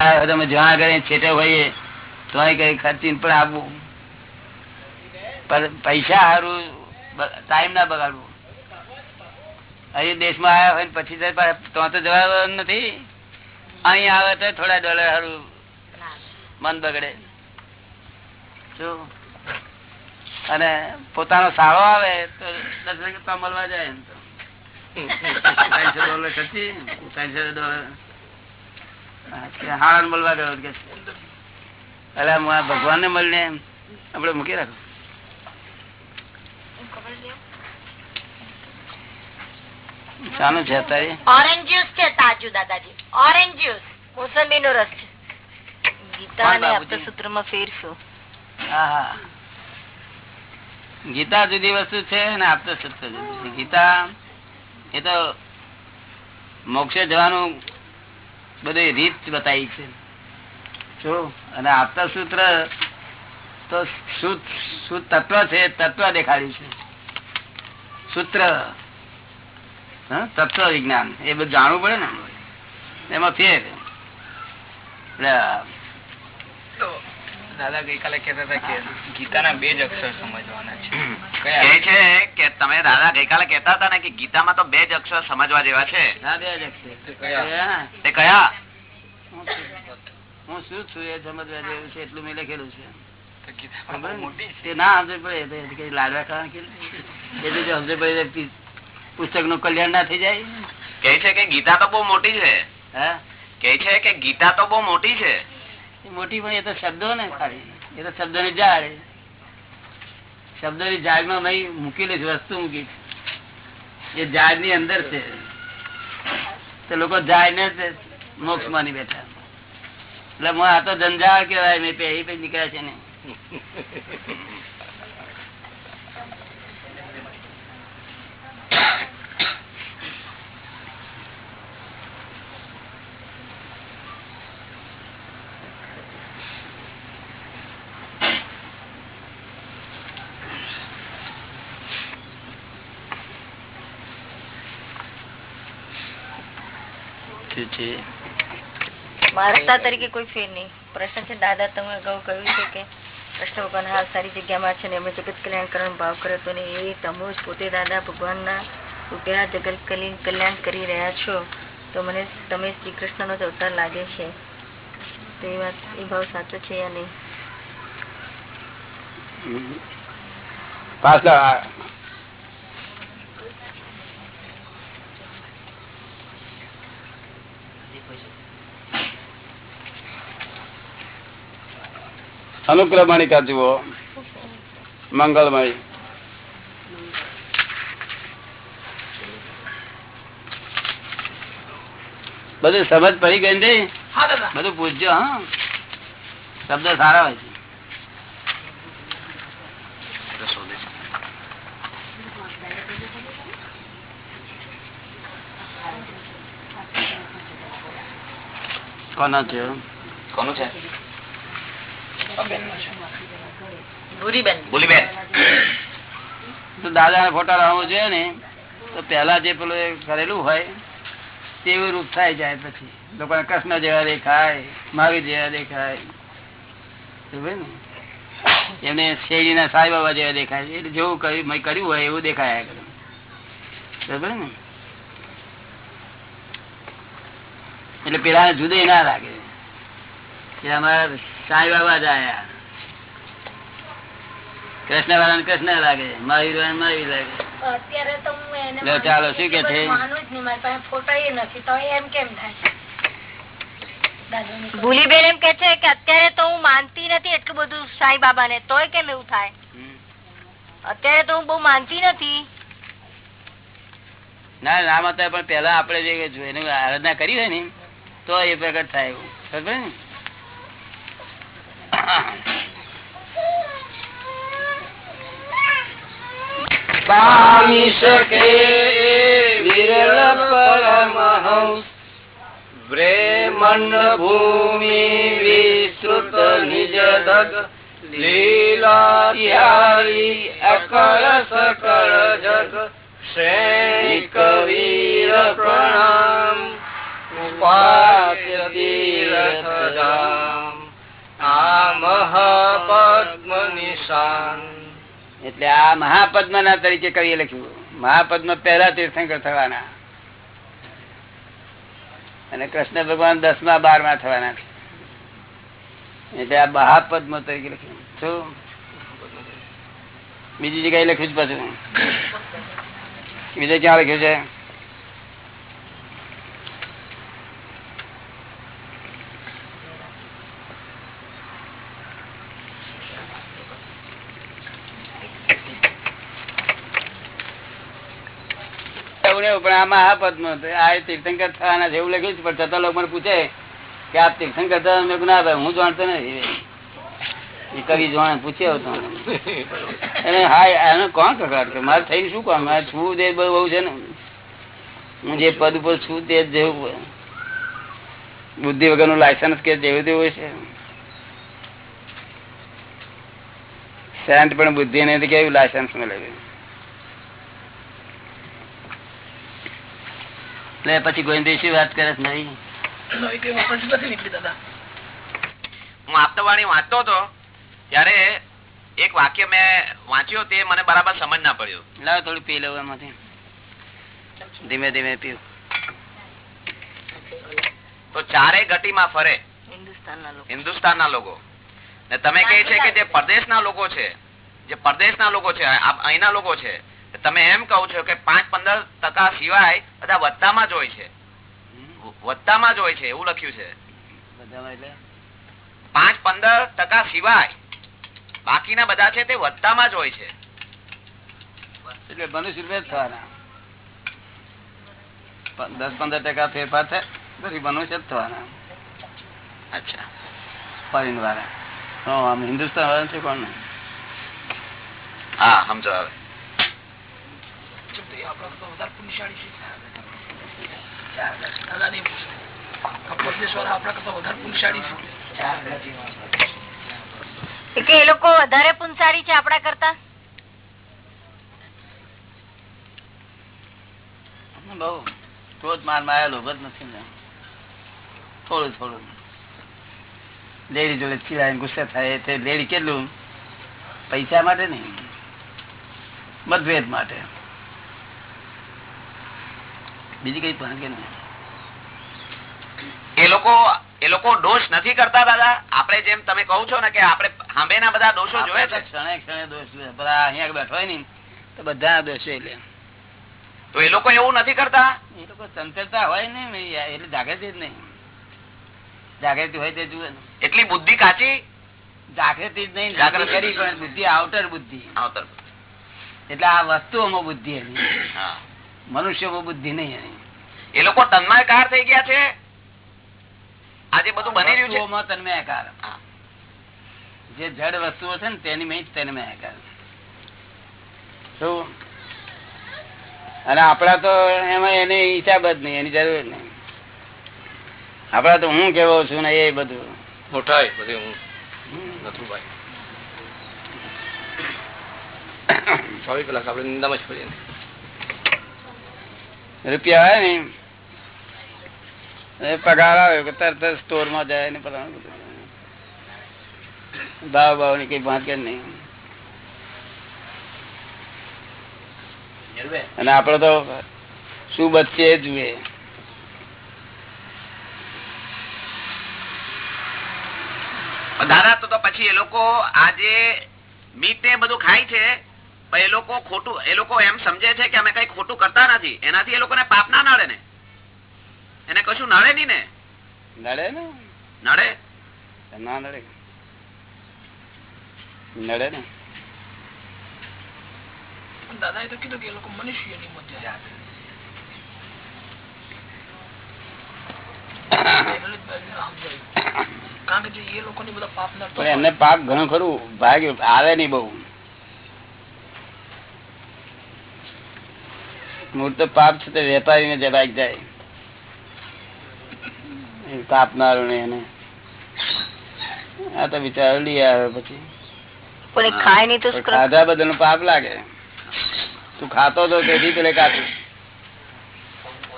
તમે જ્યાં આગળ છેટે હોઈએ તો કઈ ખર્ચી પણ આપવું પૈસા સારું ટાઈમ ના બગાડવું. અહીં દેશમાં આવ્યા હોય પછી તો તો જવા નથી. અહીં આવે તો થોડા ડોલર સારું મન બગડે. શું? અને પોતાનો સાળો આવે તો દસ મળવા જાય ત્રણસો ડોલર ખર્ચી ત્રણસો ડોલર હાણ મળવા ગયો કે અરે ભગવાન ને મળીને આપડે મૂકી રાખો. શાનું છે અત્યારે? ઓરેન્જ જ્યુસ છે તાજુ દાદાજી. ઓરેન્જ જ્યુસ મોસંબી નો રસ છે. ગીતા અને માં ફેરશું. હા ગીતા જુદી વસ્તુ છે ને આપતો સત્ય જુદી ગીતા એ તો મોક્ષે જવાનું બધી રીત બતાવી છે. જો. અને આપતા સૂત્ર તો શું તત્વ છે તત્વ દેખાડ્યું છે. સૂત્ર તત્વ વિજ્ઞાન એ બધું જાણવું પડે ને? એમાં ફેર. દાદા ગઈકાલે કેતા હતા કે ગીતાના બે જ અક્ષર સમજવાના છે. કે તમે દાદા ગઈકાલે કેતા હતા ને કે ગીતામાં તો બે જ અક્ષર સમજવા જેવા છે. કયા? હું. શું? છું એ સમજવા જેવું છે? એટલું મેં લખેલું છે. પુસ્તકનું? કલ્યાણ ના થઈ જાય. કે છે કે ગીતા તો બહુ મોટી છે. હા? કે છે કે ગીતા તો બહુ મોટી છે. મોટી પણ એ તો શબ્દો ને ખાલી. એ તો શબ્દો ની જાળ શબ્દો ની જાળમાં મૂકેલી વસ્તુ મૂકી એ જાળની અંદર છે. તો લોકો જાય ને મોક્ષ માની બેઠા. એટલે આ તો જંજાળ કેવાય મેં પહેરી પછી નીકળ્યા છે ને. મારતા તરીકે કોઈ ફેર નહીં. પ્રશ્ન છે દાદા તમે અગાઉ કહ્યું છે કે કૃષ્ણ ભગવાન હાલ સારી જગ્યામાં છે ને એમને જગત કલ્યાણ ભાવ કર્યો હતો ને એ તમે જ પોતે દાદા ભગવાનના રૂપિયા જગત કલ્યાણ કરી રહ્યા છો. તો મને તમે શ્રી કૃષ્ણ નો અવતાર લાગે છે. તો એ વાત એ ભાવ સાચો છે યા નહીં? પાછલા અનુક્રમણિકા જુઓ. મંગલમય. બધું સમજ પડી ગઈ ને બધું પૂછજો હા. શબ્દ સારા હોય છે. કોના છે? કોનું છે? દાદા ના ફોટા લાવવો જોઈએ ને તો પેલા જે પેલું કરેલું હોય તેવું રૂપ થાય જાય પછી. લોકોને કૃષ્ણ જેવા દેખાય મહાવીર જેવા દેખાય. એમને શેરી ના? સાંઈ બાબા જેવા દેખાય એટલે જેવું કર્યું હોય એવું દેખાય બરાબર ને? એટલે પેલા જુદે ના લાગે. અમારા સાંઈ બાબા જ આયા કૃષ્ણ વાળા કૃષ્ણ લાગે મહાવીર વાળા મહાવીર લાગે. અત્યારે તો હું ચાલો શું કે છે? માનું જ નહીં મારી પાસે ફોટો એ નથી તો એમ કેમ થાય? ભૂલીબેન એમ કે છે કે અત્યારે તો હું માનતી નથી એટલું બધું સાંઈ બાબા ને તોય કેમ એવું થાય? અત્યારે તો હું બહુ માનતી નથી. ના ના માતા પણ પેલા આપડે જે એની આરાધના કરી હોય ને તો એ પ્રગટ થાય એવું. ખબર ને? પામી શકે વિરલ પરમહંસ. બ્રેમન ભૂમિ વિસ્તૃત નિજ દગ. લીલા અકળ સકળ જગ. શ્રેણી કવીર પ્રણામ. ઉપાસ્ય નિશાન એટલે આ મહાપદ્મ ના તરીકે કવિએ લખ્યું. મહાપદ્મ પહેલા તીર્થંકર થવાના. અને કૃષ્ણ ભગવાન દસમા, બારમા થવાના. એટલે આ મહાપદ્મ તરીકે લખ્યું. શું? બીજી જગ્યાએ લખ્યું છે પાછું. બીજે ક્યાં લખ્યું છે? એવું નહીં, પણ આ મહાપદ્મ આ તીર્થંકર થવાના જેવું લખ્યું છે પણ છતાં લોકો પૂછે કે આ તીર્થંકર થવાના? ના ભાઈ હું જાણતો નથી. કવિ જાણે પૂછ્યો ને. પદ જેવું બુદ્ધિ વગરનું લાયસન્સ કે જેવું તેવું છે. સેન્ટ પણ બુદ્ધિ ને કેવું લાયસન્સ મળે? એટલે પછી ગોવિંદ વાત કરે છે નહીં હું આપતવાણી વાંચતો હતો ત્યારે એક વાક્ય મેં વાંચ્યો તે મને બરાબર સમજ ના પડ્યો લાવ થોડું પી લઉં એમાંથી. ધીમે ધીમે પીવું તો ચારે ગટીમાં ફરે. હિન્દુસ્તાન ના લોકો. ને તમે કહે છે કે જે પરદેશના લોકો છે જે પરદેશના લોકો છે અહીંના લોકો છે તમે એમ કહો છો કે પાંચ પંદર ટકા સિવાય બધા વધતામાં જ હોય છે. વધતામાં જ હોય છે એવું લખ્યું છે. પાંચ પંદર ટકા સિવાય બાકીના બધા છે તે વધતામાં જ હોય છે. એટલે મનુષ્ય થવાના. દસ પંદર ટકા ફેરફાર થાય પછી મનુષ્ય જ થવાના. અચ્છા. ફોરેન વાળા હિન્દુસ્તાન વાળા છે કોણ? હા સમજો હવે. એ લોકો વધારે પુનસારી છે આપડા કરતા? બહુ. ક્રોધ મારમાં લોભ જ નથી ને. થોડું થોડું. લેડી જોડે ચીડાય ગુસ્સે થાય તે લેડી કેટલું? પૈસા માટે નહીં. મતભેદ માટે. બીજી કઈ પણ કે એ લોકો એ લોકો દોષ નથી કરતા દાદા. આપણે જેમ તમે કહો છો ને કે આપણે સાંભેના બધા દોષો જોયે છે. ક્ષણે ક્ષણે દોષ બધા અહીંયા બેઠો હોય ને તો બધા દોષ એટલે તો એ લોકો એવું નથી કરતા? એ લોકો ચંચળતા હોય ને એટલે જાગૃતિ જ નહીં. જાગૃતિ હોય તે જુએ એટલી બુદ્ધિ કાચી? જાગૃતિ જ નહીં જાગૃતિ. કરી પણ બુદ્ધિ આઉટર બુદ્ધિ. આવતર. એટલે આ વસ્તુઓમાં બુદ્ધિ એની. હા. મનુષ્યમાં બુદ્ધિ નહીં એની. એ લોકો તન્માયકાર થઈ ગયા છે. આજે બધું બની રહ્યું છે. વસ્તુઓમાં જે જડ વસ્તુઓ છે ને તેની મેં તન્મયાકાર. શું અને આપડા તો એમાં એની હિસાબ જ નહીં એની જરૂર નહીં. આપડા તો હું કેવો છું ને એ બધું. મોટા બધે હું નથુભાઈ આપણે નિંદામાં જ ફરીએ રૂપિયા હોય ને એ પગાર આવે તરત સ્ટોરમાં જાય ને ભાવ ભાવની કઈ ભાંત કે નહીં. અને આપડે તો શું બચશે એ જુએ. દાદા તો પછી એ લોકો આજે મીટ ને બધું ખાય છે એ લોકો ખોટું એ લોકો એમ સમજે છે કે અમે કઈ ખોટું કરતા નથી. એનાથી એ લોકોને પાપ ના નડે ને. એને કશું નડે નહીં ને. નડે ને? નડે. ના નડે. નડે ને? દાદા એ તો કીધું કે એ લોકો મનુષ્યની મધ્ય કારણ કે જે એ લોકોની બધા પાપ એમને પાપ ઘણું ખરું ભાગ આવે નહીં બહુ. મૂળ તો પાપ છે તે વેપારી ને જવાઈ જાય. કાપનારો ને એને. આ તો બિચારો લઈ આવે પછી. ખાધા બધા બધાનું પાપ લાગે. તું ખાતો તો તેથી પેલે કાપ્યું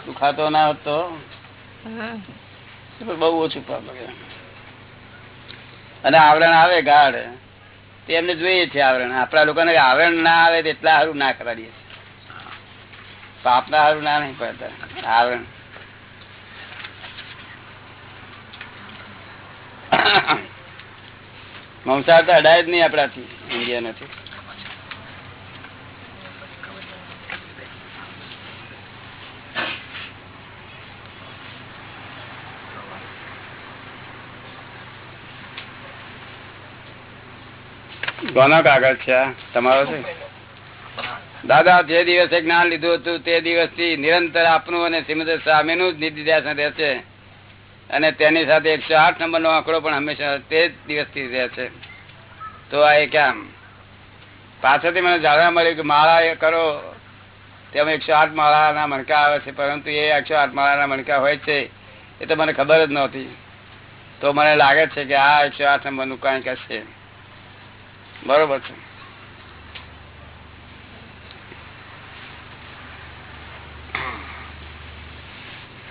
તું ખાતો ના હોત તો? બઉ બહુ ઓછું પાપ લાગે. અને આવરણ આવે ગાઢ. તે એમને જોઈએ છે આવરણ. આપણા લોકોને આવરણ ના આવે તો એટલા સારું ના કરાવીએ પાપ ના સારું ના નહીં પડતા આવરણ મંસાર તો અડાય જ નહીં આપણાથી. ઇન્ડિયા નથી. કોનો કાગળ છે તમારો છે? દાદા, જે દિવસે જ્ઞાન લીધું હતું તે દિવસથી નિરંતર આપનું અને શ્રીમદ સ્વામીનું જ નિધિધ્યાસન રહેશે અને તેની સાથે એકસો આઠ નંબરનો આંકડો પણ હંમેશા તે જ દિવસથી રહે છે. તો આ એ કેમ પાછળથી મને જાણવા મળ્યું કે માળા કરો, તેમાં એકસો આઠ માળાના મણકા આવે છે, પરંતુ એ એકસો આઠ માળાના મણકા હોય છે એ તો મને ખબર જ નહોતી. તો મને લાગે છે કે આ એકસો આઠ નંબરનું કાંઈક હશે. બરોબર છે.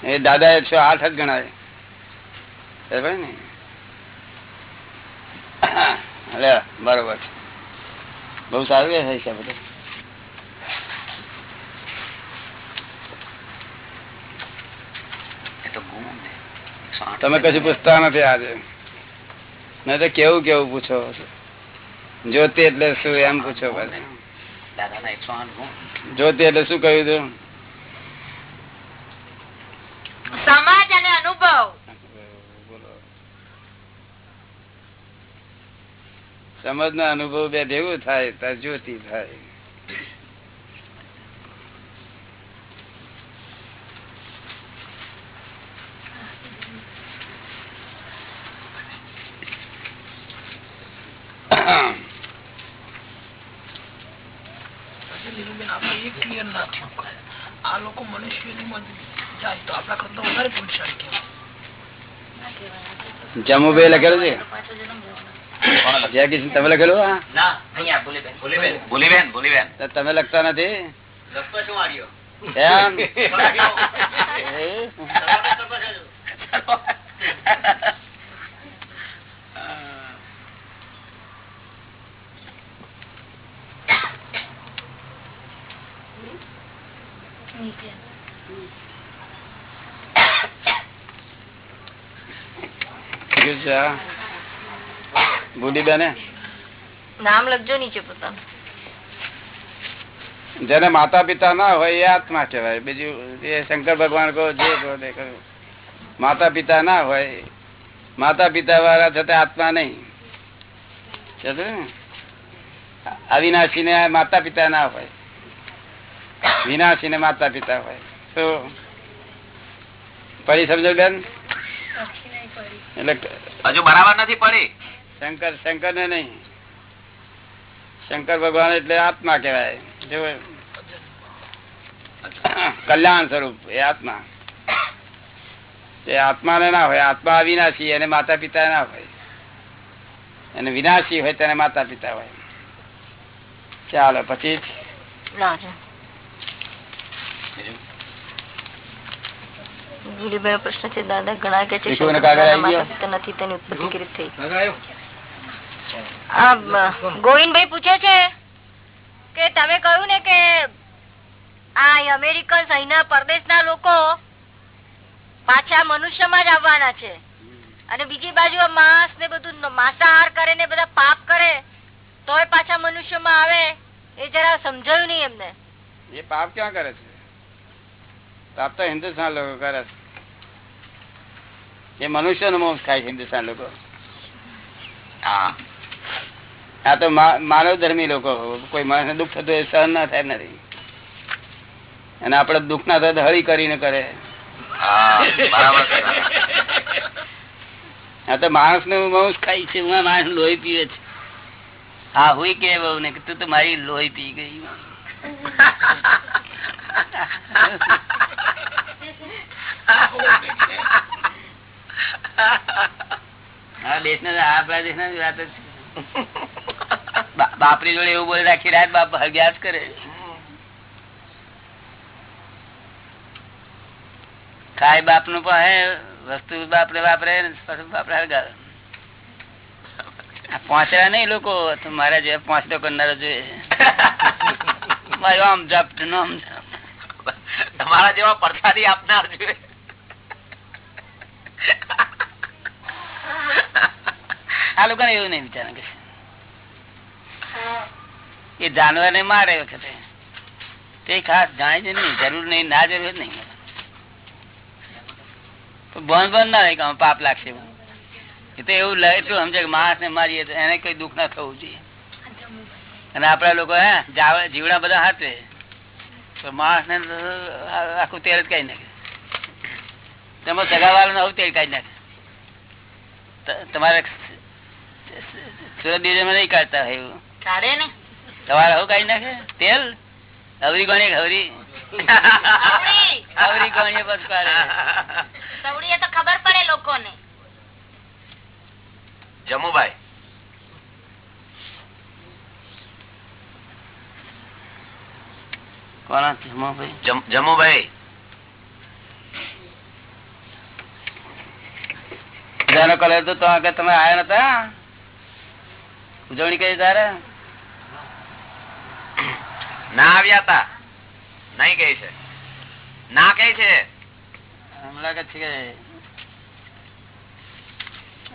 એ દાદા એકસો આઠ જ ગણાય. ને? બરોબર બહુ સારું થાય છે બધું. એ તો ગુમ ને. 108 તમે કશું પૂછતા નથી આજે. નહીં તો કેવું કેવું પૂછો? જ્યોતિ એટલે શું એમ પૂછો પાછું. દાદાના 108 ગુણ. જ્યોતિ એટલે શું કહ્યું તું? સમાજ અને અનુભવ. સમજ નો અનુભવ બે ભેગું થાય ત્યાં જ્યોતિ થાય પછી લીલુબેન આપણે એ ક્લિયર ના થયું આ લોકો મનુષ્યની માં જાય તો આપણા કરતા વધારે પુરુષાર્થ જમુભાઈ લખેલું છે? તમે લખેલું તમે લખતા નથી? એમ એ? શું છે આ? બુઢીબેને નામ લખજો નીચે પોતાનું. જેને માતા પિતા ના હોય એ આત્મા કહેવાય. બીજું એ શંકર ભગવાન કહો જે કહો માતા પિતા ના હોય માતા પિતા વાળા છતાં આત્મા નહીં? અવિનાશી ને? માતા પિતા ના હોય. વિનાશી ને માતા પિતા હોય. તો પડી સમજો બેન? એટલે હજુ બરાબર નથી પડી. શંકર શંકર ને નહીં. શંકર ભગવાન એટલે આત્મા કેવાય કલ્યાણ સ્વરૂપ એ આત્મા. એ આત્મા ને ના હોય આત્મા અવિનાશી એને માતા પિતા ના હોય. અને વિનાશી હોય તેને માતા પિતા હોય. ચાલો પછી ગીરીભાઈ પ્રશ્ન છે દાદા ઘણા કે છે વિષ્ણુને શંકર કાગળ આવી ભગવાનના ગયો? માતા પિતા નથી તેની ઉત્પત્તિ કેવી થઈ. ગોવિંદભાઈ પૂછે છે કે તમે કહ્યું ને કે આ અમેરિકન અહીંના પરદેશના લોકો પાછા મનુષ્યમાં જ આવવાના છે. અને બીજી બાજુ આ માંસ ને બધું ન- માંસાહાર કરે ને બધા પાપ કરે તોય પાછા મનુષ્યમાં આવે એ જરા સમજાયું નહીં એમને. એ પાપ ક્યાં કરે છે? પાપ તો હિન્દુસ્તાન લોકો કરે છે. એ મનુષ્ય નો મોક્ષ ખાય છે હિન્દુસ્તાન લોકો. હા. આ તો માનવ ધર્મી લોકો. કોઈ માણસ દુઃખ થતું એ સહન ના થાય નથી. અને આપડે દુઃખ ના થાય હળી કરીને કરે. હા આ તો માણસનું મોક્ષ ખાય છે. હું માણસ લોહી પીવે છે. હા હું કે બહુ ને તું તો મારી લોહી પી ગઈ. આ દેશ ના આપણા દેશ ના વાત જ છે. બા- બાપની જોડે એવું બોલી રાખી રાત બાપ હગ્યા જ કરે ખાય બાપનું પાસે વસ્તુ બાપરે વાપરે બાપરે હળગાવે આ પહોંચેલા નહીં લોકો મારા જેવા પહોંચતો કરનારો જોઈએ મારું આમ જાપ ને આમ. તમારા જેવા પરસાદી આપનાર જોઈએ આ લોકો એવું નહીં વિચારે કે એ જાનવર ને મારે વખતે. તે ખાસ જાણે છે નહીં જરૂર નહીં, ના જરૂર નહીં. બંધ બંધ ના રહે પાપ લાગશે. એ તો એવું લઈ એટલું સમજે માણસ ને મારીએ તો એને કઈ દુઃખ ના થવું જોઈએ. અને આપડા લોકો હે, જાવ- જીવડા બધા હાથે. તો માણસ ને આખું તેલ જ કઈ નાખે. તેમાં સગાવાળા આવું તેલ કાઢી નાખે. તમારે સુરત દિવસમાં નહીં કાઢતા હોય એવું? તમારે આવું કાઢી નાખે? તેલ? હવરી ગણી હવરી. હવરી? ગણીએ બસ કાઢે. તો ખબર પડે લોકોને. જમુભાઈ કોના જમો ભાઈ જમુભાઈ બધાનો કલર તો તો આગળ તમે આવ્યા નતા? ઉજવણી કરી તારે? ના આવ્યા તા નહીં કહે છે. ના કહે છે. હમણાં કે છે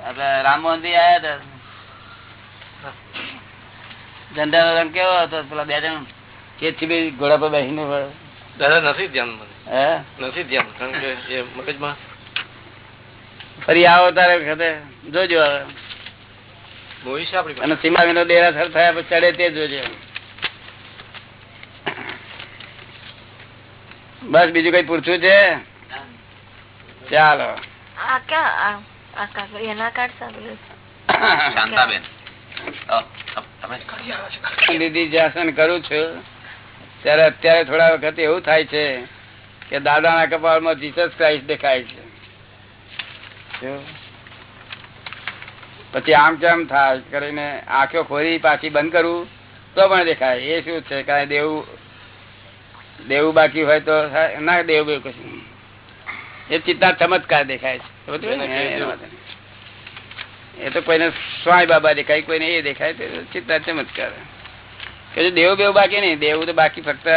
આપડે રામમોહનથી આયા હતા. ઝંડા નો રંગ કેવો હતો? પેલા બે જણ કે ભાઈ ઘોડા પર બેસીને દાદા નથી ધ્યાન મને. હે? નથી ધ્યાન કારણ કે મગજમાં ફરી આવો તારે વખતે જોજો હવે. અને સીમા વિનો. અને થયા પછી ચડે તે જોજો. બસ બીજું કઈ પૂછવું છે? ચાલો. દીદી જ્યાં કરું છું. ત્યારે અત્યારે થોડા વખત એવું થાય છે કે દાદાના કપાળમાં જીસસ ક્રાઇસ્ટ દેખાય છે? પછી આમ કેમ થાય? કરીને આંખો ખોરી પાછી બંધ કરું તો પણ દેખાય. એ શું છે? કાંઈ દેવું દેવું બાકી હોય તો. ના દેવું બેવું કશું. એ ચિત્તા ચમત્કાર દેખાય છે. ને? એ તો કોઈને સ્વાય બાબા દેખાય કોઈને એ દેખાય તો ચિત્તા ચમત્કાર કે દેવું બેવું બાકી નહીં દેવું તો બાકી ફક્ત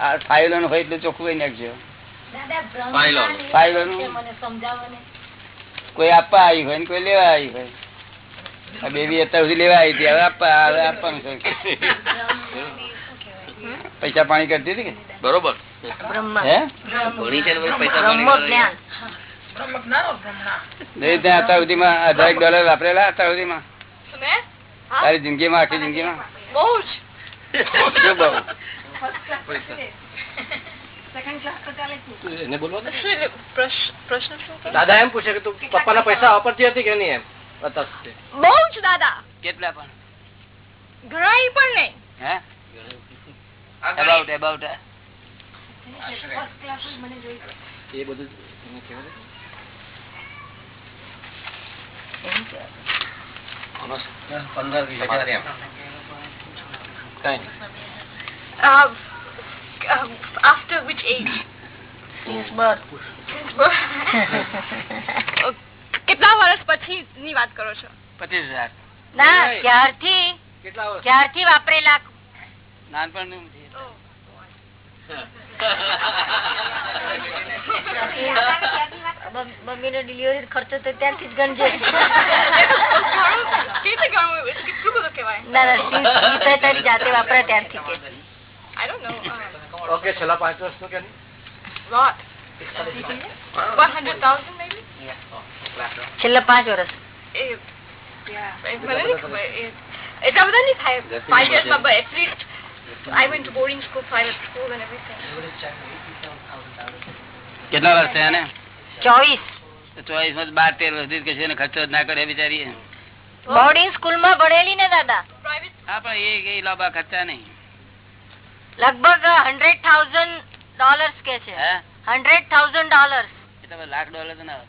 આ ફાઇલોનું હોય એટલું ચોખ્ખું નાખજો. ફાઇલો. ફાઇલો નું કોઈ આપવા આવી હોય ને કોઈ લેવા આવી હોય. આ બેબી અત્યાર સુધી લેવા આવી હતી હવે આપવા હવે આપવાનું છે. પૈસા પાણી કરતી હતી કે? બરોબર. તારી જિંદગીમાં આખી જિંદગીમાં. બહુ એને બોલવા દે. દાદા એમ પૂછે કે તું પપ્પાના પૈસા વાપરતી હતી કે નહીં એમ? અત્યાર સુધી. બહુ જ દાદા. કેટલા પણ? ઘણા ઈ પણ નહીં. હે? અબાઉટ અબાઉટ એ બધું એને કહેવા દે. તમારે એમ. કાંઈ Uh, uh, after which age? Since birth. Since birth. કેટલા વર્ષ પછી ની વાત કરો છો? પચીસ હજાર. ના ક્યારથી કેટલા વર્ષ? ક્યારથી વાપરેલા. નાનપણ મમ્મી નો ડિલિવરી ખર્ચો તો ત્યારથી જ ગણજે. ના ના તારી જાતે વાપરે ત્યારથી કે. I don't know. Uh, okay છેલ્લા પાંચ વર્ષનું કે નહીં? lot. One hundred thousand maybe. છેલ્લા પાંચ વર્ષ એ yeah. એ મને નહીં ખબર. એ- એટલા બધા નહીં થાય five years માં but at least I went to boarding school, private school and everything. કેટલા વર્ષ થયા ને ચોવીસ ચોવીસ માં બાર તેર વર્ષ કે છે ને ખર્ચો જ ના કરે બિચારી બોર્ડિંગ સ્કૂલ માં ભણેલી ને દાદા Private હા પણ એ એ લાંબા ખર્ચા નહીં લગભગ હંડ્રેડ થાઉઝન્ડ ડોલર્સ કે છે. હંડ્રેડ થાઉઝન્ડ ડોલર્સ એટલે હવે લાખ ડોલર તો ના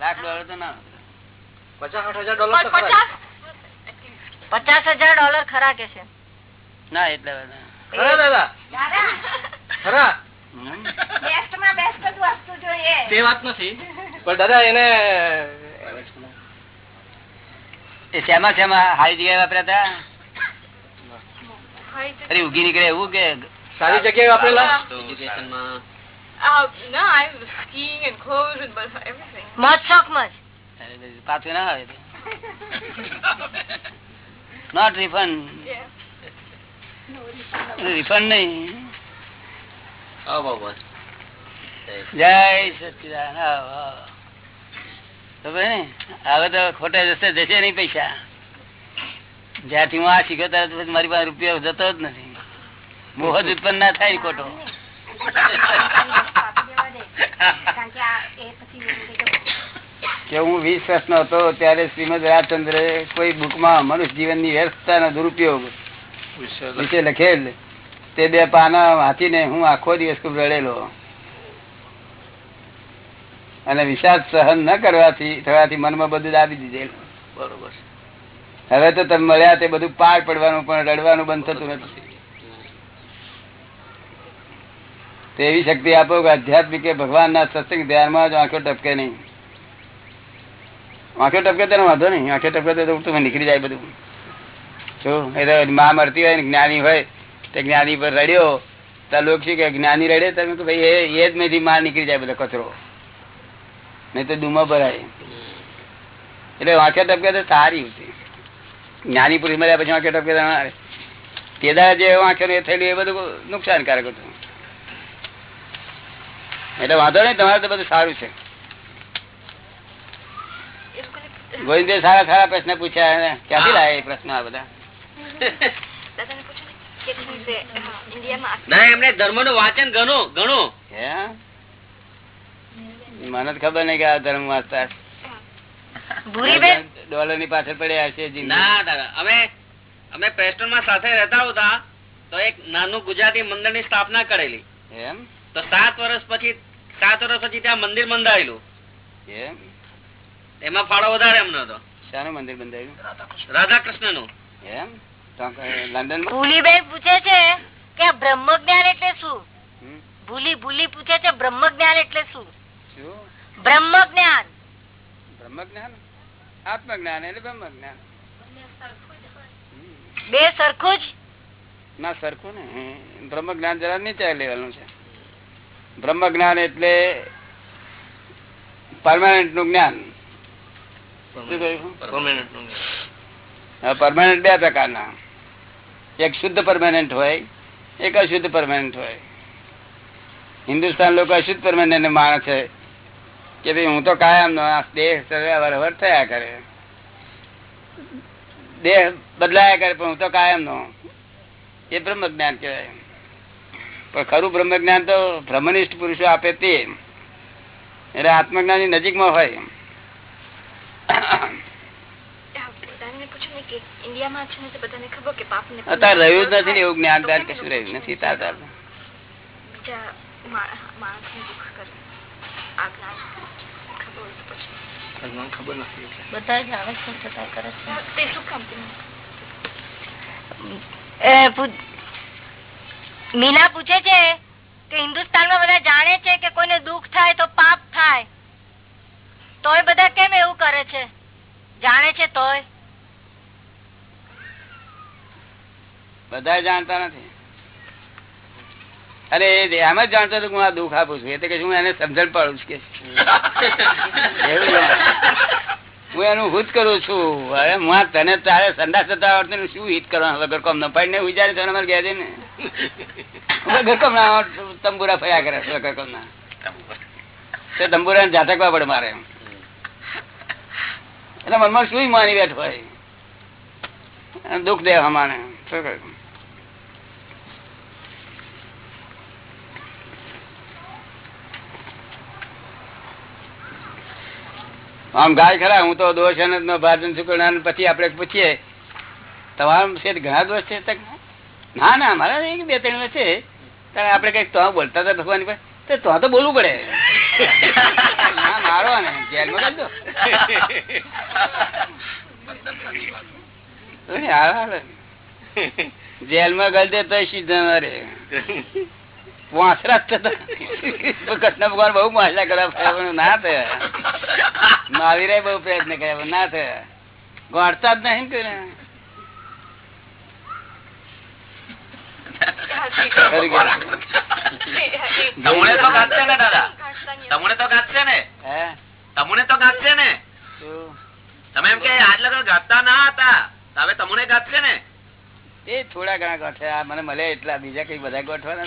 લાખ ડોલર તો ના. પચાસ હજાર ડોલર તો ખરા. ડોલર કે છે? ના એટલે ખરા દાદા? ખરા? તે વાત નથી. પણ દાદા એને એ શેમાં શેમાં? હારી જગ્યાએ વાપર્યા હતા? અરે ઉગી નીકળે એવું કે સારી જગ્યાએ વાપરેલા? no, I'm skiing and clothes and but everything. મોજ શોખમાં જ. પાછું ના આવે નોટ રિફંડ. રિફંડ નહીં. જય સચિદાન હવે તો ખોટા જશે જશે નહીં પૈસા. જ્યાંથી હું આ શીખ્યો ત્યારે પછી મારી પાસે રૂપિયો જતો જ નથી. મોહ જ ઉત્પન્ન ના થાય ખોટો. કે હું વીસ વર્ષનો હતો ત્યારે શ્રીમદ રાજચંદ્ર કોઈ બુકમાં મનુષ્ય જીવનની વ્યવસ્થાનો દુરુપયોગ વિશે લખેલ. તે બે પાના વાંચીને હું આખો દિવસ ખૂબ રડેલો. અને વિષાદ સહન ન કરવાથી થવાથી મનમાં બધું દાબી દીધેલું. બરોબર હવે તો તમે મળ્યા તે બધું પાર પડવાનું પણ રડવાનું બંધ થતું નથી. તો એવી શક્તિ આપો કે આધ્યાત્મિક કે ભગવાનના સત્સંગ ધ્યાનમાં જ આંખો ટપકે નહીં. આંખો ટપકે તો વાંધો નહીં. આંખો ટપકે તો તમે નીકળી જાય બધું. શું એ તો માં મળતી હોય ને જ્ઞાની હોય તે જ્ઞાની પર રડ્યો તો લોકો શું કે જ્ઞાની રડે? તમે કે ભાઈ એ એ જ મેથી માં નીકળી જાય બધો કચરો. નહીં તો ડૂમો ભરાય. એટલે આંખે ટપકે તો સારી હતી જ્ઞાની પુરુષ મળ્યા પછી આંખે ટપકે. કેદાર જે આંખે એ થયેલું એ બધું નુકસાનકારક હતું. એટલે વાંધો નહીં તમારે તો બધું સારું છે. એ ગોવિંદે સારા સારા પ્રશ્ન પૂછ્યા ક્યાંથી લાયા એ પ્રશ્ન આ બધા? ને એમને ધર્મનું વાંચન ઘણું ઘણું. હે? મને ખબર નહીં કે આ ધર્મ વાંચતા ડોલરની પાછળ પડ્યા છે ના દાદા અમે અમે પ્રેસ્ટોનમાં સાથે રહેતા હતા તો એક નાનું ગુજરાતી મંદિરની સ્થાપના કરેલી. એમ? તો સાત વર્ષ પછી સાત વર્ષ પછી ત્યાં મંદિર બંધાયેલું. એમ? એમાં ફાળો વધારે એમનો હતો. શાનું મંદિર બંધાયું રાધા કૃષ્ણનું એમ લંડન પૂછે છે કે બ્રહ્મ જ્ઞાન એટલે શું? ભૂલી ભૂલી પૂછે છે બ્રહ્મ જ્ઞાન એટલે શું? શું? બ્રહ્મ જ્ઞાન બ્રહ્મ જ્ઞાન આત્મ જ્ઞાન એટલે બ્રહ્મ જ્ઞાન બે સરખું જ? ના સરખું ને બ્રહ્મ જ્ઞાન જરા નીચે લેવલનું છે. બ્રહ્મ જ્ઞાન. એટલે પરમાનન્ટનું જ્ઞાન. પરમાનન્ટ બે પ્રકારના. એક શુદ્ધ પરમાનન્ટ હોય એક અશુદ્ધ પરમાનન્ટ હોય. હિન્દુસ્તાન લોકો અશુદ્ધ પરમાનન્ટ માણે છે. કે ભાઈ હું તો કાયમ નો આ દેહ વરવર થયા કરે. દેહ બદલાયા કરે પણ હું તો કાયમ નો એ બ્રહ્મ જ્ઞાન કહેવાય. પણ ખરું બ્રહ્મ જ્ઞાન તો બ્રહ્મનિષ્ઠ પુરુષો આપે તે. એટલે આત્મજ્ઞાન હોય. માં ને કે ઇન્ડિયામાં છે ને તો બધાને ખબર કે પાપને અત્યારે રહ્યું જ નથી એવું જ્ઞાન કશું રહ્યું નથી તાર તાર બીજા મા- માણસને દુઃખ કરે આ જ્ઞાન ખબર હોય તો પછી ખબર નથી બધા જાણે છે છતાં કરે છે? તે શું કામ એ મીના પૂછે છે કે હિન્દુસ્તાનમાં બધા જાણે છે કે કોઈને દુઃખ થાય તો પાપ થાય. તોય બધા કેમ એવું કરે છે? જાણે છે તોય. બધા જાણતા નથી. અરે એમ જ જાણતો હતો હું આ દુઃખ આપું છું. એટલે કે હું એને સમજણ પાડું છું કે હું એનું હિત કરું છું. અરે હું તને તારે સંદાસ થતા આવડતું શું હિત કરવાનું? વગર કોમ ન પાડીને વિચારે તો અમારે ગયા ને વગર કોમ ના તંબુરા ફર્યા કરે વગર કોમ ના તે તંબુરા ઝાટકવા પડે મારે એટલે મનમાં શું માની બેઠ હોય? દુઃખ દેવા માને શું કહ્યું? આમ ગાય ખરા, હું તો દોષ અનંત નો ભાજન શુક્ર પછી આપણે પૂછીએ. તમારા છે ઘણા દોષ છે ના ના, મારા એક બે ત્રણ છે. ત્યારે આપણે કંઈક તો બોલતા હતા ભગવાન પર તો તો બોલવું પડે. ના, મારો જેલમાં કરી દો. જેલમાં ગઈ દે તો સીધા મારે. વાંસરા કૃષ્ણ ભગવાન બહુ વાંસરા કર્યા ના થયા. મહાવીરે બહુ પ્રયત્ન કર્યા ના થયા. ગોળતા જ નહીં કોઈને. ખરી તો ગાજશે ને દાદા. તમુને તો ગાજશે ને? હે? તમુને તો ગાજશે ને? તમે એમ કે આજ લગન ગાતા ના હતા. હવે તમુને ગાજશે ને? એ થોડા ઘણા ગોઠવે આ મને મળે એટલા. બીજા કઈ બધા ગોઠવાના?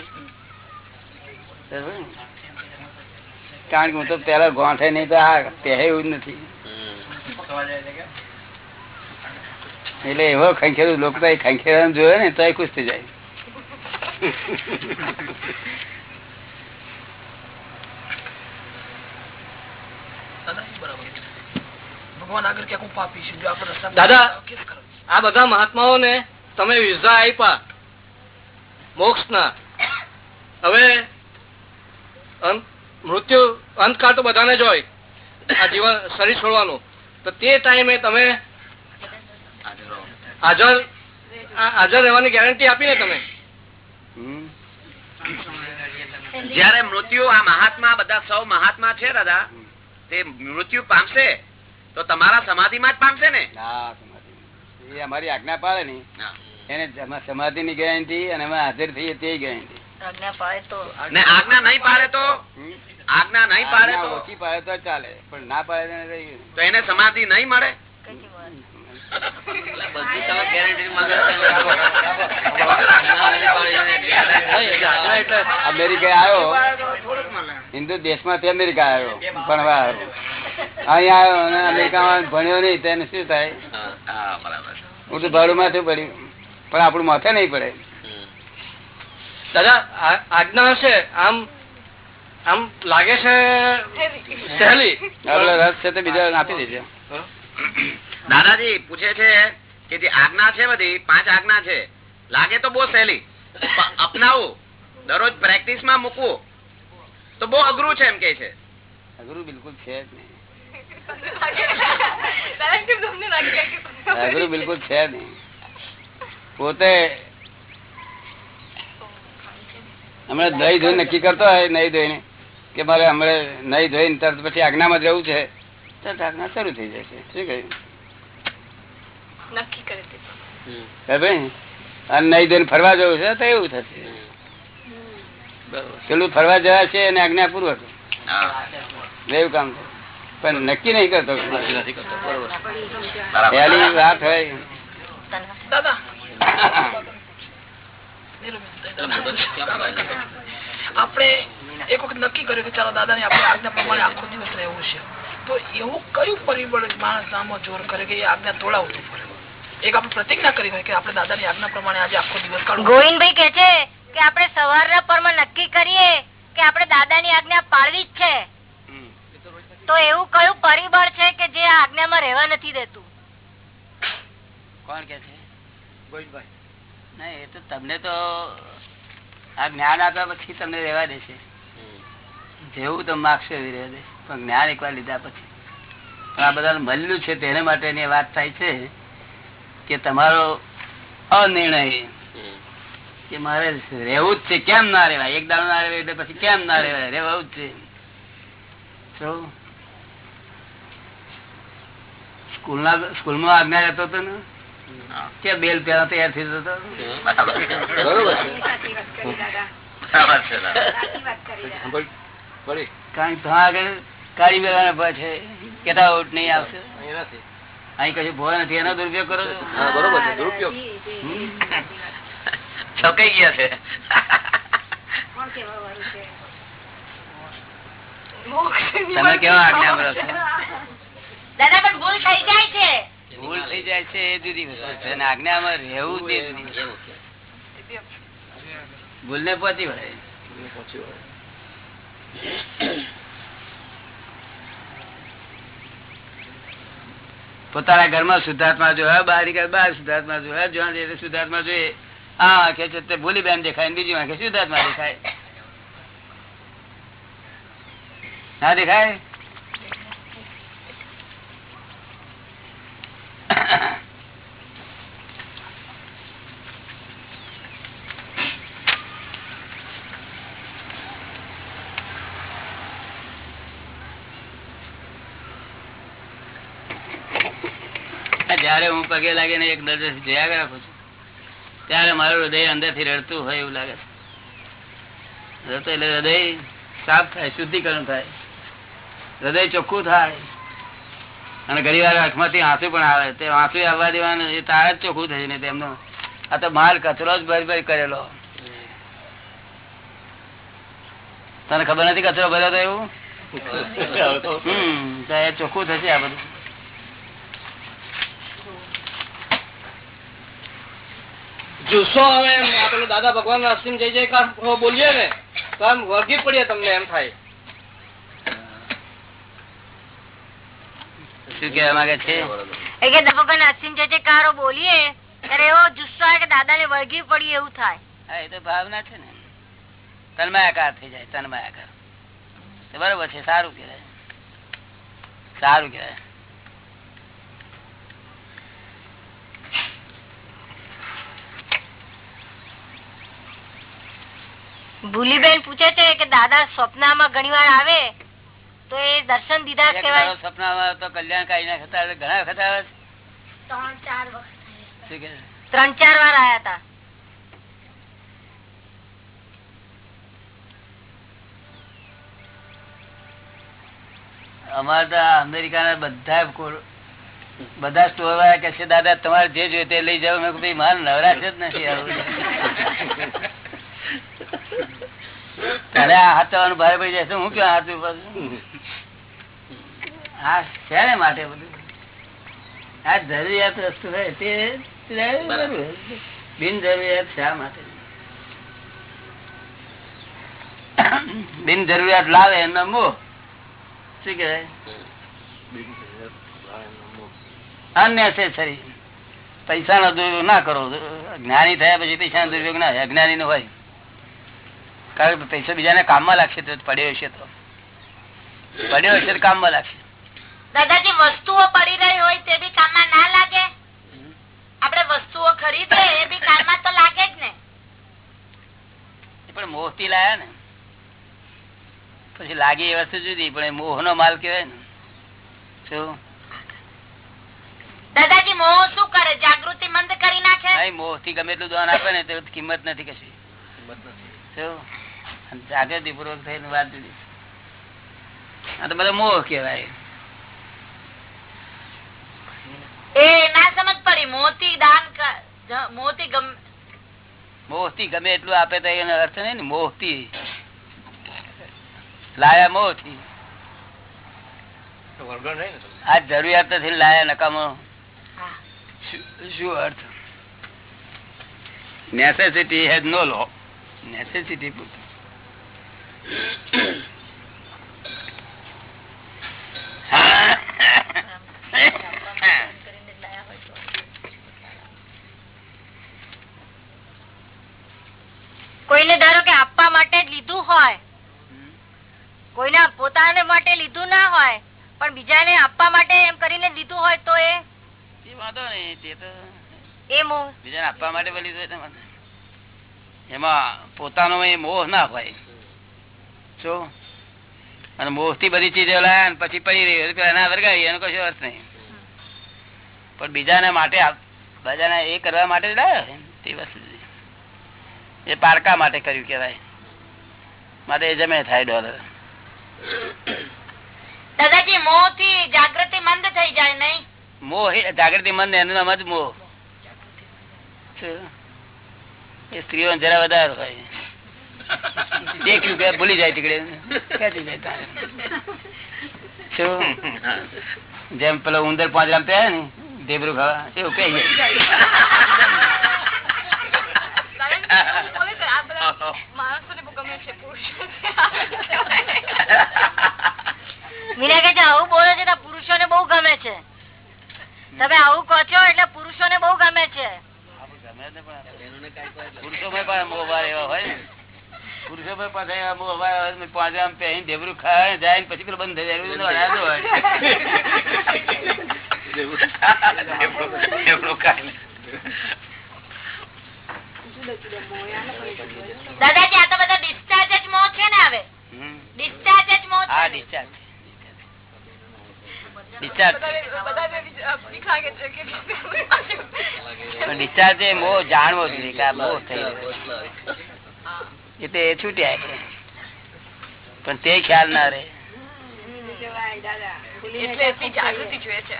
કારણ કે હું તો પેલા ગોઠે નહીં, તો આ પહે નથી. એટલે એવો ખંખેરું, લોકો ખંખેરા જોયો ને તો ખુશ થઈ જાય. દાદા એ આ બધા મહાત્માઓને તમે વિઝા આપ્યા મોક્ષ ના હવે અંત- મૃત્યુ અંતકાળ તો બધાને જ હોય. આ જીવન શરીર છોડવાનું. તો તે ટાઈમે તમે હાજર આ હાજર રહેવાની ગેરંટી આપી ને તમે. જયારે મૃત્યુ આ મહાત્મા બધા સૌ મહાત્મા છે દાદા તે મૃત્યુ પામશે તો તમારા સમાધિમાં જ પામશે ને? એ અમારી આજ્ઞા પાડે ને. એને સમાધિ ની ગેરંટી અને અમે હાજર થઈએ તે ગેરંટી આજ્ઞા નહીં પાડે તો? આજ્ઞા નહીં પાડે તો? ઓછી પાડે તો ચાલે પણ ના પાડે તો એને સમાધિ નહીં મળે? અમેરિકા આવ્યો. હિન્દુ દેશમાં માંથી અમેરિકા આવ્યો ભણવા. આવ્યો અહીંયા આવ્યો અને અમેરિકામાં ભણ્યો નહીં તેને શું થાય? બરાબર. હું તો ભાડું માથે પડ્યું પણ આપણું માથે નહીં પડે. દાદા આજ્ઞા હશે. આમ આમ લાગે છે સહેલી. રસ છે તે બીજા આપી દેજો. દાદાજી પૂછે છે કે જે આજ્ઞા છે બધી પાંચ આજ્ઞા છે. લાગે તો બહુ સહેલી. અપનાવું. દરરોજ પ્રેક્ટિસમાં મૂકવું. તો બહુ અઘરું છે એમ કે છે. અઘરું બિલકુલ છે જ નહીં. અઘરું બિલકુલ છે નહીં. પોતે હમણાં દહીં ધોઈ નક્કી કરતો હોય નહીં ધોઈને કે મારે હમણાં નહીં ધોઈને તરત પછી આજ્ઞામાં જ રહેવું છે. તરત આજ્ઞા શરૂ થઈ જશે શું કહ્યું? નક્કી કરી? અને નહીં ધોઈને ફરવા જવું છે તો એવું થશે. પેલું ફરવા જવા છે અને આજ્ઞાપૂર્વક એવું કામ છે પણ નક્કી નહીં કરતો. પહેલી વાત હોય. આપણે એક વખત નક્કી કર્યું કે ચાલો દાદાની આપણે આજ્ઞા પ્રમાણે આખો દિવસ રહેવું છે. તો એવું કયું પરિબળ માણસ નામો જોર કરે કે એ આજ્ઞા તોડાવતું પડે? એક આપણે પ્રતિજ્ઞા કરી હોય કે આપણે દાદાની આજ્ઞા પ્રમાણે આજે આખો દિવસ કાઢવું ગોવિંદભાઈ કે છે કે આપણે સવારના પરમાં નક્કી કરીએ કે આપણે દાદાની આજ્ઞા પાળવી જ છે. તો એવું કયું પરિબળ છે કે જે આજ્ઞામાં રહેવા નથી દેતું? કોણ કે છે? ના એ તો તમને તો આ જ્ઞાન આપ્યા પછી તમને રહેવા દેશે. જેવું તમે માગશો એવી રહેવા પણ જ્ઞાન એકવાર લીધા પછી. પણ આ બધા મળ્યું છે તેને માટેની વાત થાય છે કે તમારો અનિર્ણય કે મારે રહેવું જ છે. કેમ ના રહેવાય? એક દાડો ના રહેવાય એટલે પછી કેમ ના રહેવાય? રહેવું જ છે? સ્કૂલના, સ્કૂલમાં આજ્ઞા રહેતો હતો ને? કે બેલ પેલા તૈયાર થઈ જતો બરાબર. કારણ કે આગળ કાળી બેલા ને પછી કેતા આઉટ નહીં આવશે. અહીં કશું ભોય નથી. એનો દુરુપયોગ કરો છો? બરોબર છે દુરુપયોગ. છકાઈ ગયા છે. તમે કેવા આજ્ઞા દાદા પણ ભૂલ થઈ જાય છે. જાય છે એ જુદી વસ્તુ છે. અને આજ્ઞામાં રહેવું તે જુદી ભૂલ ને પહોંચી વળે. પોતાના ઘરમાં શુદ્ધાત્મા જોયા બહાર નીકળે બહાર શુદ્ધાત્મા જોયા જ્યાં જઈએ શુદ્ધાત્મા જોઈએ. આ આંખે છે તે ભૂલી બેન દેખાય બીજી આંખે શુદ્ધાત્મા દેખાય. ના દેખાય? જયારે હું પગે લાગે ને એક નજર જોયા રાખું છું, ત્યારે મારું હૃદય અંદરથી રડતું હોય એવું લાગે છે. એટલે હૃદય સાફ થાય, શુદ્ધિકરણ થાય. હૃદય ચોખ્ખું થાય. અને ઘણી વાર આંખમાંથી આંસુ પણ આવે. તે આંસુ આવવા દેવાનું એ તાર જ ચોખ્ખું થશે ને તેમનો. આ તો માલ કચરો જ ભરી ભરી કરેલો. તને ખબર નથી કચરો ભર્યો તો એવું? હમ એ ચોખ્ખું થશે આ બધું. જુસ્સો હવે દાદા ભગવાન અસીમ જય જયકાર. બોલીએ ને. તો આમ વળગી પડીએ તમને એમ થાય. શું કેવા માંગે છે? એ કે ભગવાન અસીમ જે કારો બોલીએ ત્યારે એવો જુસ્સો આવે કે દાદા ને વળગી પડી એવું થાય. હા એ તો ભાવના છે ને. તન્માયાકાર થઈ જાય તન્માયાકાર. બરોબર છે સારું કહેવાય. સારું કહેવાય. ભૂલીબેન પૂછે છે કે દાદા સ્વપ્નમાં ઘણી વાર આવે તો એ દર્શન દીધા કેવાય એક સપનામાં તો કલ્યાણકારી ના ખતા ઘણા વખત આવે છે. ત્રણ ચાર વખત ત્રણ ચાર વાર આયા હતા અમારે તો આ અમેરિકાના બધા બધા સ્ટોર વાળા કે છે દાદા તમારે જે જોઈએ તે લઈ જાવ મેં ભાઈ મારે નવરાશ જ નથી આવું. તારે આ હાથ થવાનું ભારે પડી જાય છે હું ક્યાં હાથ હા શેને માટે બધું? આ જરૂરિયાત વસ્તુ હોય તે બિન જરૂરિયાત શા માટે? બિન જરૂરિયાત લાવે એમના મોહ શું કહેવાય? અનનેસેસરી પૈસા નો દુરુપયોગ ના કરો. જ્ઞાની થયા પછી પૈસા નો દુરુપયોગ ના અજ્ઞાની નો હોય. કારણ કે પૈસો બીજાને કામમાં લાગશે તો પડ્યો હશે તો. પડ્યો હશે તો કામમાં લાગશે. દાદાજી વસ્તુઓ પડી રહી હોય તે બી કામમાં ના લાગે? આપણે વસ્તુઓ ખરીદે એ બી કામમાં તો લાગે જ ને. પણ મોહથી લાયા ને. પછી લાગી એ વસ્તુ જુદી પણ એ મોહ નો માલ કેવાય ને. શું? દાદાજી મોહ શું કરે? જાગૃતિ મંદ કરી નાખે? મોહથી ગમે એટલું દાન આપે ને તો કિંમત નથી કશી. શું? અને જાગૃતિ પૂર્વક થઈને વાત જુદી. આ તો બધા મોહ કેવાય એ ના સમજ પડી. મોતી દાન મોતી ગમ એટલું આપે તો એનો અર્થ નહીં ને મોહતી લાયા મોહથી વળગણ નહીં ને આ જરૂરિયાત નથી લાયા નકામો. શું- શું અર્થ? Necessity has no law necessity કોઈને ધારો કે આપવા માટે લીધું હોય કોઈને પોતાને માટે લીધું ના હોય પણ બીજાને આપવા માટે એમ કરીને લીધું હોય તો એ? વાંધો નહીં તે તો એ મોહ બીજાને આપવા માટે બોલી એમાં પોતાનો એ મોહ ના હોય. શું અને મોહથી બધી ચીજો લાયા પછી પડી રહી એના વર્ગાવી એનો કશો અર્થ નહીં. પણ બીજાને માટે બીજાને એ કરવા માટે લાયા તે વસ્તુ એ પારકા માટે કર્યું કેવાય માટે એ જમે થાય ડોલર. દાદાજી મોહથી જાગૃતિ મંદ થઈ જાય નહીં? મોહ જાગૃતિ મંદ એનું નામ જ મોહ? એ સ્ત્રીઓ જરા વધારે હોય. દેખ્યું કે ભૂલી જાય તીકડે. શું? જેમ પેલો ઉંદર પાંચ રામ પહેરે ને દેબરું ખાવા એવું બોલે છે પુરુષો છે આવું બોલે છે તો પુરુષોને બહુ ગમે છે. તમે આવું કહો છો એટલે પુરુષો ને બહુ ગમે છે. પુરુષોમાં પણ એવા હોય ને. પાંચ રામ પહેરીને ઢેબરું ખાય જાય ને પછી પેલું બંધ થઈ જાય. દાદાજી આ તો બધા ડિસ્ચાર્જ જ છે ને હવે. જ હા એ મોહ જાણવો જોઈએ કે આ મોહ થઈ રહ્યો. એટલે એ છૂટ્યા. પણ તે ખ્યાલ ના રહે. એટલે એટલી જાગૃતિ જોઈએ છે.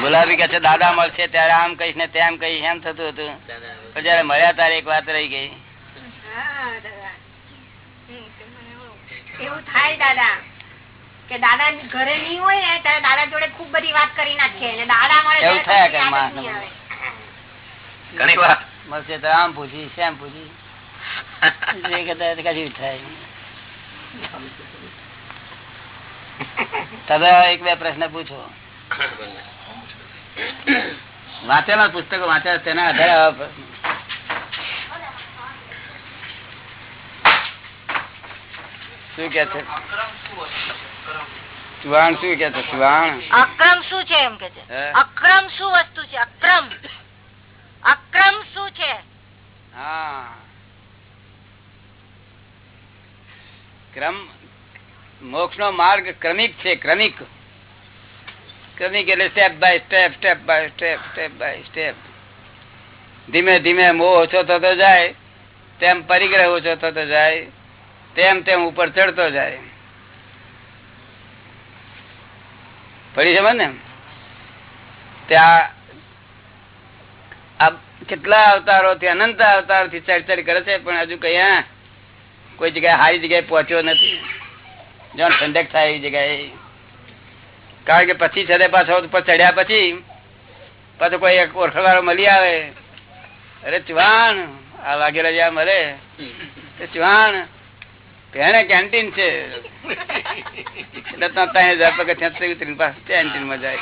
ગુલાબી કે છે દાદા મળશે ત્યારે આમ કહીશ ને તેમ કહીશ. એમ થતું હતું. પણ જયારે મળ્યા ત્યારે એક વાત રહી ગઈ. એવું થાય દાદા. કે દાદા ઘરે નહીં હોય ને ત્યારે દાદા જોડે ખૂબ બધી વાત કરી નાખીએ અને દાદા મળે એવું થયા આવે. ઘણી વાર. મળશે તો આમ પૂછી શેમ પૂછી? કશું થાય તમે એક બે પ્રશ્ન પૂછો. વાંચેલા પુસ્તકો વાંચેલા તેના આધારે શું કે છે? ચુવાણ શું કે છે? ચુવાણ. અક્રમ શું છે એમ કે છે? અક્રમ શું વસ્તુ છે? અક્રમ. અક્રમ શું છે? હા. ક્રમ મોક્ષ નો માર્ગ ક્રમિક છે ક્રમિક. ક્રમિક એટલે step by step step by step step by step ધીમે ધીમે મોહ ઓછો થતો જાય તેમ પરિગ્રહ ઓછો થતો જાય તેમ તેમ ઉપર ચડતો જાય. પડી સમજ ને ત્યાં કેટલા અવતારો થી અનંત અવતારથી ચડ ચડ કરે છે, પણ હજુ કયા કોઈ જગ્યાએ સારી જગ્યાએ પહોંચ્યો નથી. જ્યાં ઠંડક થાય એવી જગ્યાએ. કારણ કે પછી છે પાછો ચડ્યા પછી, પાછો કોઈ એક ઓળખવાળો મળી આવે. અરે ચુવાણ આ વાઘેલા જ્યાં મળે ચુવાણ તેને કેન્ટીન છે. એટલે ત્યાં હજાર પગથિયાં ચડી ઉતરીને પાછું કેન્ટીનમાં જાય.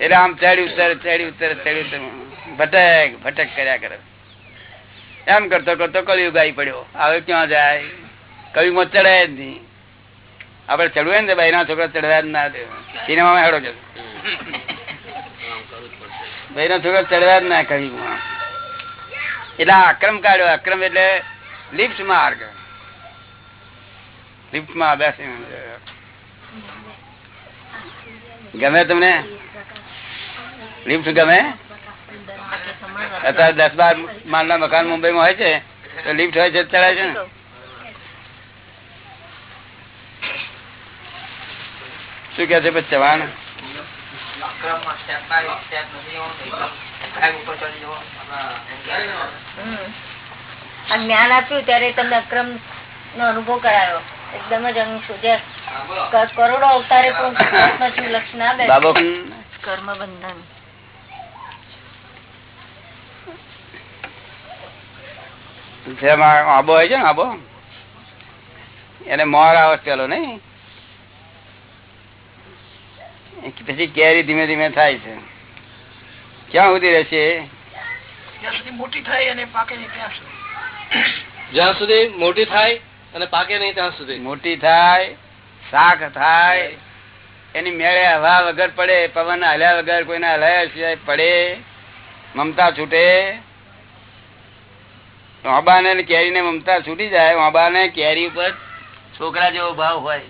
એટલે આમ ચડી ઉતર ચડી ઉતર ચડી ઉતર. ભટક ભટક કર્યા કરે. એમ કરતો કરતો કળિયુગ આવી પડ્યો. હવે ક્યાં જાય? કળિયુગમાં ચડાય જ નહીં. આપડે ચડવું ને ભાઈ ના છોકરા ચડવા જ ના દે. સિનેમામાં હેડો જતો ભાઈ ના છોકરા ચડવા જ ના કળિયુગમાં એટલે આક્રમ કાઢ્યો. આક્રમ એટલે લિફ્ટ માર્ગ. લિફ્ટમાં બેસી ગમે તમને? લિફ્ટ ગમે? અત્યારે દસ બાર માળના મકાન મુંબઈ માં હોય છે, તો લિફ્ટ હોય છે ચડાય છે ને? શું કે છે ચવાણ જ્ઞાન આપ્યું ત્યારે તમને અક્રમ નો અનુભવ કરાયો. એકદમ જ અંશ જે કરોડો અવતારે પણ લક્ષ ના બે કર્મ બંધન જેમાં આબો હોય છે ને આબો. એને મોર આવે પેલો નઈ પછી કેરી ધીમે ધીમે થાય છે. ક્યાં સુધી રહેશે? મોટી થાય અને પાકે ત્યાં સુધી. જ્યાં સુધી મોટી થાય અને પાકે નહીં ત્યાં સુધી. મોટી થાય, શાક થાય, એની મેળે હવા વગર પડે, પવન હલ્યા વગર કોઈને હલાયા સિવાય પડે, મમતા છૂટે. વાંબાને ને મમતા છૂટી જાય વાંબાને કેરી ઉપર છોકરા જેવો ભાવ હોય.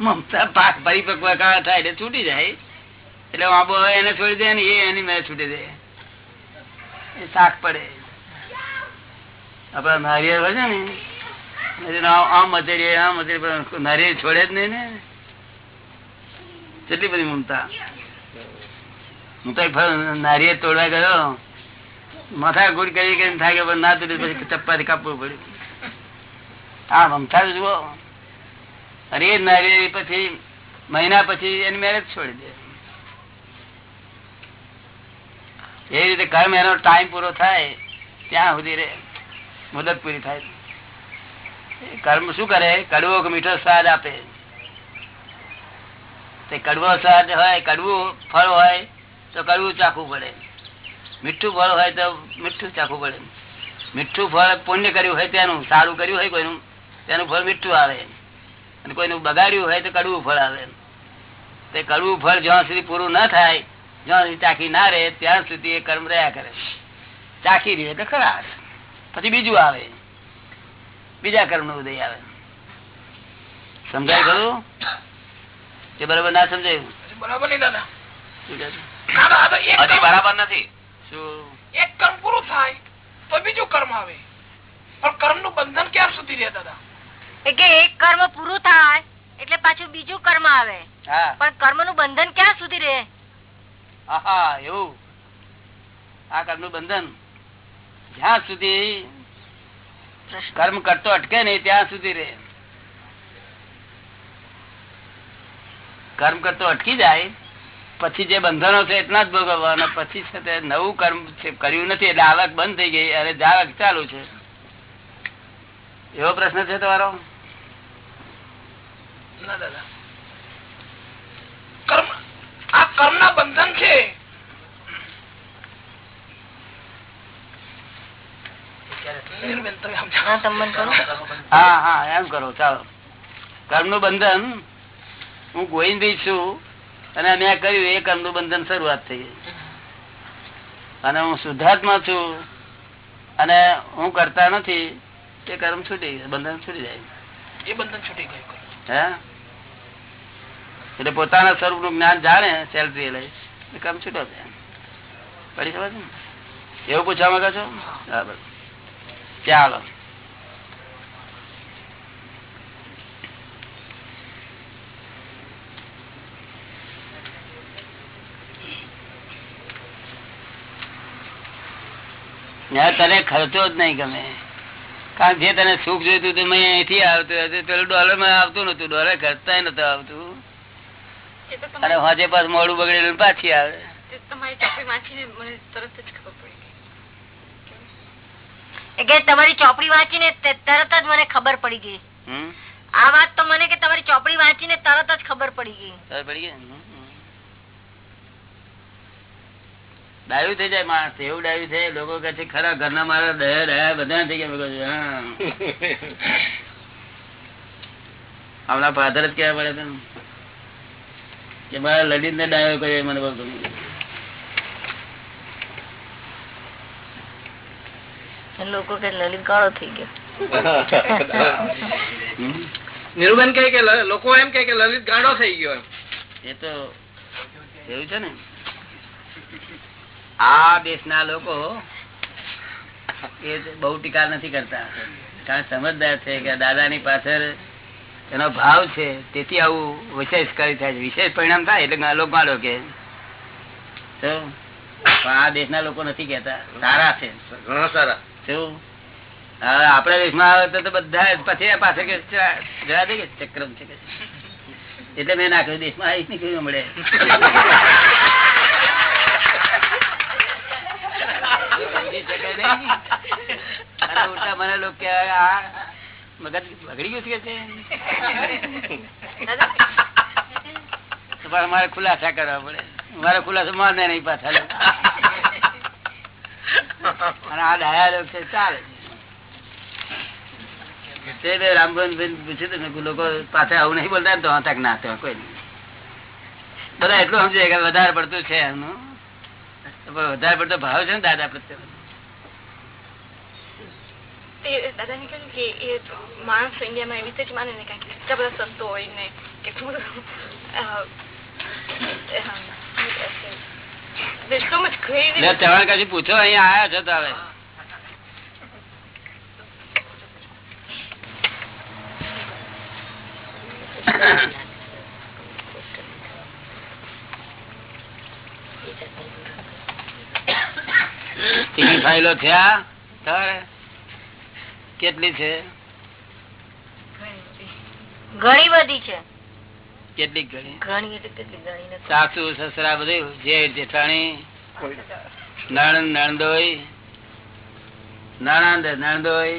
મમતા પાક પરિપક્વ કાળ થાય એટલે છૂટી જાય. એટલે વાંબો એને છોડી દે ને એની મેળે છૂટી દે. એ શાક પડે. આપડા નારિયેળ હોય છે ને આ- આમ નારિયેળ તોડવા ગયો. માથા ગુડ કરી થાય કે ના તોડી, પછી ચપ્પાથી કાપવું પડ્યું. આ મમતા જુઓ. અરે નારિયેળ પછી મહિના પછી એની મેરેજ છોડી દે. એ રીતે કર્મ એનો ટાઈમ પૂરો થાય ત્યાં સુધી રે મુદત પૂરી થાય. કર્મ શું કરે? કડવો મીઠો સ્વાદ આપે? તે કડવો સ્વાદ હોય, કડવું ફળ હોય, તો કડવું ચાખવું પડે. મીઠું ફળ હોય તો મીઠું ચાખવું પડે. મીઠું ફળ પુણ્ય કર્યું હોય તેનું, સારું કર્યું હોય કોઈનું, તેનું ફળ મીઠું આવે. અને કોઈનું બગાડ્યું હોય તો કડવું ફળ આવે. તે કડવું ફળ જ્યાં સુધી પૂરું ના થાય, જ્યાં સુધી ચાખી ના રહે, ત્યાં સુધી એ કર્મ રહ્યા કરે. ચાખી રહ્યું એટલે ખરા પછી બીજું આવે. બીજા કર્મનું ઉદય આવે. સમજાય ખરું? એ બરાબર ના સમજાયું? બરાબર નહીં દાદા. શું કહે છે? દાદા આ તો એક હજી બરાબર નથી. શું? એક કર્મ પૂરું થાય તો બીજું કર્મ આવે. પણ કર્મનું બંધન ક્યાં સુધી રહે દાદા? એટલે એક કર્મ પૂરું થાય એટલે પાછું બીજું કર્મ આવે. હા. પણ કર્મનું બંધન ક્યાં સુધી રહે? આહા એવું. આ કર્મનું બંધન. જ્યાં સુધી કર્મ કરતો અટકે નહીં ત્યાં સુધી રે. કર્મ કરતો અટકી જાય પછી જે બંધનો છે એટલા જ ભોગવવાના પછી છે તે નવું કર્મ કર્યું નથી એટલે આવક બંધ થઈ ગઈ અને જાવક ચાલુ છે. એવો પ્રશ્ન છે તમારો? ના દાદા. કર્મ આ કર્મ ના બંધન છે. તમે હા હા એમ કરો ચાલો. બંધન હું ગોવિંદભાઈ છું અને મેં કર્યું એ કર્મનું બંધન શરૂઆત થઈ અને હું શુદ્ધાત્મા છું અને હું કરતા નથી એ કર્મ છૂટી બંધન છૂટી જાય. એ બંધન છૂટી ગયું હે? એટલે પોતાના સ્વરૂપનું જ્ઞાન જાણે સેલ્ફી લઈ એ કર્મ છૂટો જાય. પડી સમજ એવું પૂછવા માંગો છો? બરાબર. ચાલો. તને ખર્ચો જ નહીં ગમે. કારણ કે જે તને સુખ જોઈતું હતું મેં અહીંથી આવતું હતું. પેલું ડોલરમાં આવતું નતું ડોલર ખર્ચતા નતું આવતું. અને હજે પાછું મોડું બગડેલું પાછી આવે. તમારી ચોપડી વાંચીને મને તરત જ ખબર પડી. ગઈ એ કે તમારી ચોપડી વાંચીને તરત જ મને ખબર પડી ગઈ. આ વાત તો મને કે તમારી ચોપડી વાંચીને તરત જ ખબર પડી ગઈ. ખબર પડી ગઈ? ડાયું થઈ જાય માણસ એવું ડાયું છે લોકો કે છે ખરા ઘરના મારા દયા દયા બધા થઈ ગયા. હમણાં ફાધર જ કહેવા પડે કે મારા લલિત ને ડાયો કર્યો મને બહુ ગમ્યું. અને લોકો કે લલિત કાળો થઈ ગયો. નિરૂબન કહે કે લોકો એમ કે લલિત ગાંડો થઈ ગયો એ તો એવું છે ને? આ દેશના લોકો એ બહુ ટીકા નથી કરતા. કારણ સમજદાર છે કે દાદાની પાછળ એનો ભાવ છે તેથી આવું વિશેષ કરી થાય છે. વિશેષ પરિણામ થાય એટલે લોકો ગાળો કે. આ દેશના લોકો નથી કેતા સારા છે. ઘણા સારા. શું દેશમાં આવે તો બધા પછી પાસે કે દે કે ચક્રમ એટલે મેં નાખ્યું, દેશમાં આવીશ ને કેવું મળે સમજી શકે નહીં. અને ઉલટા મને લોકો કે આ મગજ બગડી ગયું છે કે તો પણ મારે ખુલાસા કરવા પડે. મારે ખુલાસો માને નહીં પાછા. કે કે વધારે પડતું છે વધારે પડતો ભાવ છે ને દાદા પ્રત્યે. દાદા ને કહ્યું કે એ માણસ ઇન્ડિયામાં એવી જ માને ને કે એટલા બધા સંતો હોય ને અ, there's so much પૂછો અહીંયા આયા છો તારે. ટીવી ફાઇલો થયા તારે? કેટલી છે? ઘણી બધી છે. કેટલી ઘણી ઘણી એટલે કેટલી ગણી નથી. સાસુ સસરા બધું જેઠ જેઠાણી નણંદ નણંદોઈ નણંદ નણદોઈ